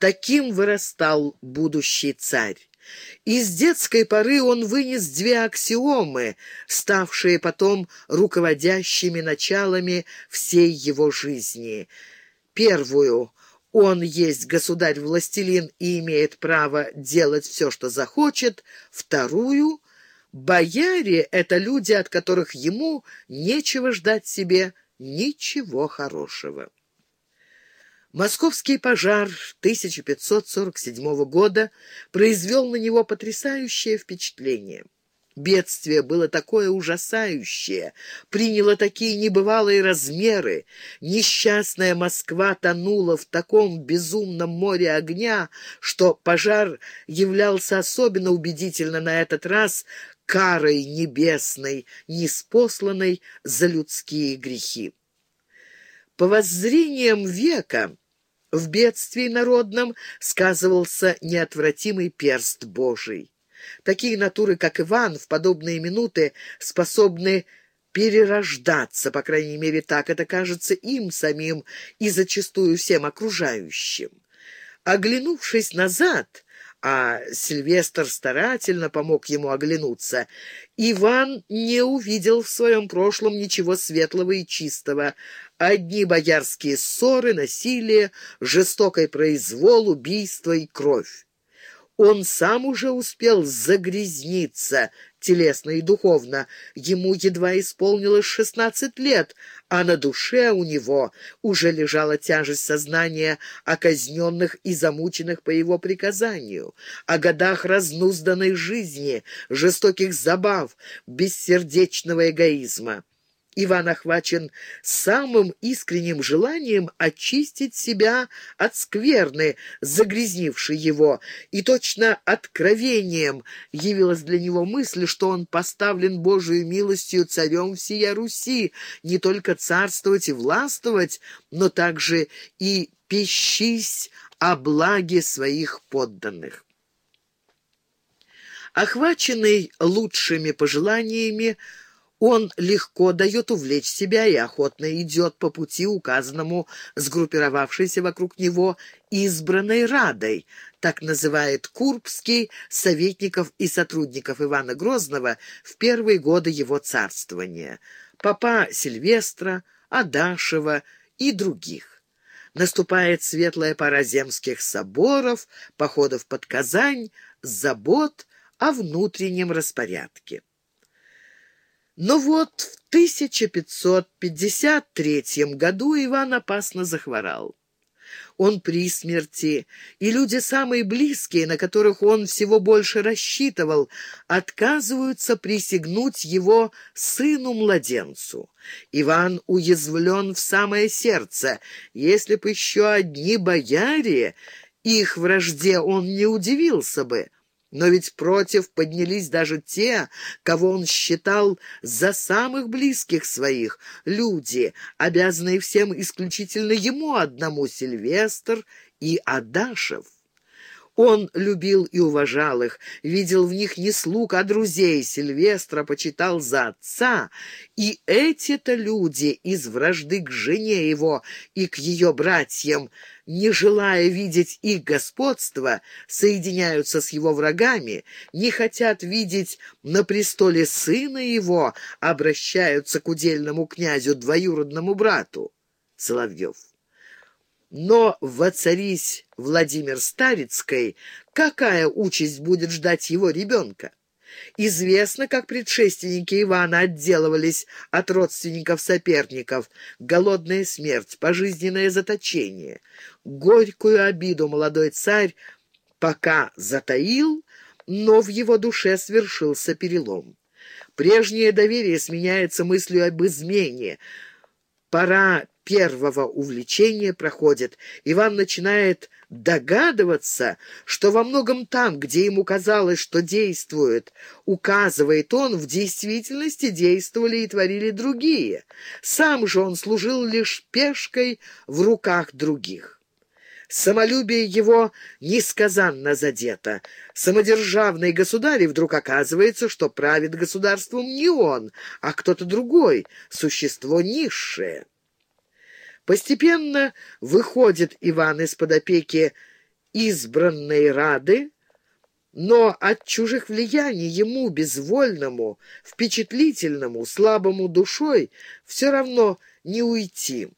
Таким вырастал будущий царь. Из детской поры он вынес две аксиомы, ставшие потом руководящими началами всей его жизни. Первую — он есть государь-властелин и имеет право делать все, что захочет. Вторую — бояре — это люди, от которых ему нечего ждать себе ничего хорошего. Московский пожар 1547 года произвел на него потрясающее впечатление. Бедствие было такое ужасающее, приняло такие небывалые размеры. Несчастная Москва тонула в таком безумном море огня, что пожар являлся особенно убедительно на этот раз карой небесной, неспосланной за людские грехи. По воззрениям века в бедствии народном сказывался неотвратимый перст Божий. Такие натуры, как Иван, в подобные минуты способны перерождаться, по крайней мере, так это кажется им самим и зачастую всем окружающим. Оглянувшись назад, а Сильвестр старательно помог ему оглянуться, Иван не увидел в своем прошлом ничего светлого и чистого, Одни боярские ссоры, насилие, жестокий произвол, убийство и кровь. Он сам уже успел загрязниться телесно и духовно. Ему едва исполнилось шестнадцать лет, а на душе у него уже лежала тяжесть сознания о казненных и замученных по его приказанию, о годах разнузданной жизни, жестоких забав, бессердечного эгоизма. Иван охвачен самым искренним желанием очистить себя от скверны, загрязнившей его, и точно откровением явилась для него мысль, что он поставлен Божию милостью царем всея Руси, не только царствовать и властвовать, но также и пищись о благе своих подданных. Охваченный лучшими пожеланиями, он легко дает увлечь себя и охотно идет по пути, указанному сгруппировавшейся вокруг него избранной Радой, так называет Курбский советников и сотрудников Ивана Грозного в первые годы его царствования, папа Сильвестра, Адашева и других. Наступает светлая пора земских соборов, походов под Казань, забот о внутреннем распорядке. Но вот в 1553 году Иван опасно захворал. Он при смерти, и люди самые близкие, на которых он всего больше рассчитывал, отказываются присягнуть его сыну-младенцу. Иван уязвлен в самое сердце. Если б еще одни бояре, их вражде он не удивился бы. Но ведь против поднялись даже те, кого он считал за самых близких своих, люди, обязанные всем исключительно ему одному, Сильвестр и Адашев. Он любил и уважал их, видел в них не слуг, а друзей. Сильвестра почитал за отца, и эти-то люди из вражды к жене его и к ее братьям, не желая видеть их господство, соединяются с его врагами, не хотят видеть на престоле сына его, обращаются к удельному князю, двоюродному брату. Соловьев. Но воцарись Владимир Старицкой, какая участь будет ждать его ребенка? Известно, как предшественники Ивана отделывались от родственников-соперников. Голодная смерть, пожизненное заточение. Горькую обиду молодой царь пока затаил, но в его душе свершился перелом. Прежнее доверие сменяется мыслью об измене. Пора первого увлечения проходит. Иван начинает догадываться, что во многом там, где ему казалось, что действует, указывает он, в действительности действовали и творили другие. Сам же он служил лишь пешкой в руках других. Самолюбие его несказанно задето. Самодержавный государь, вдруг оказывается, что правит государством не он, а кто-то другой, существо низшее. Постепенно выходит Иван из-под опеки избранной Рады, но от чужих влияний ему, безвольному, впечатлительному, слабому душой, все равно не уйти.